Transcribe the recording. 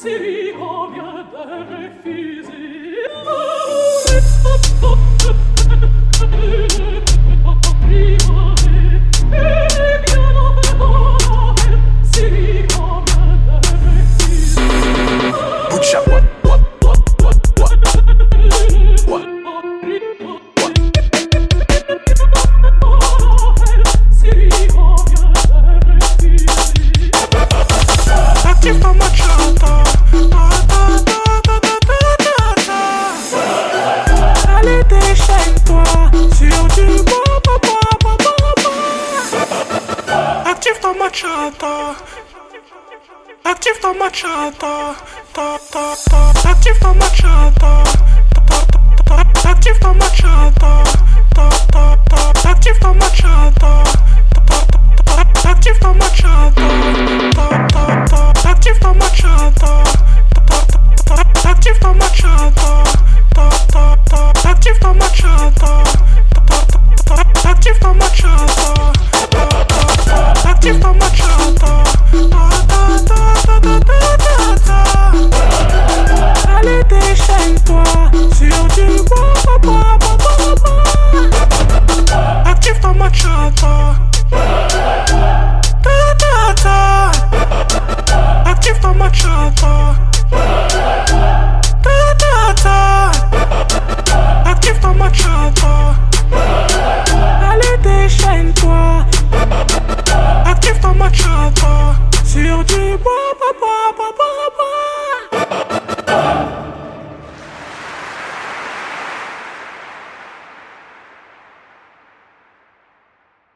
si ricordia de refusé ta machata. Active ta machata. Ta ta ta. Active ta machata. Active comme un chanta Sur du bois, bois, bois, bois.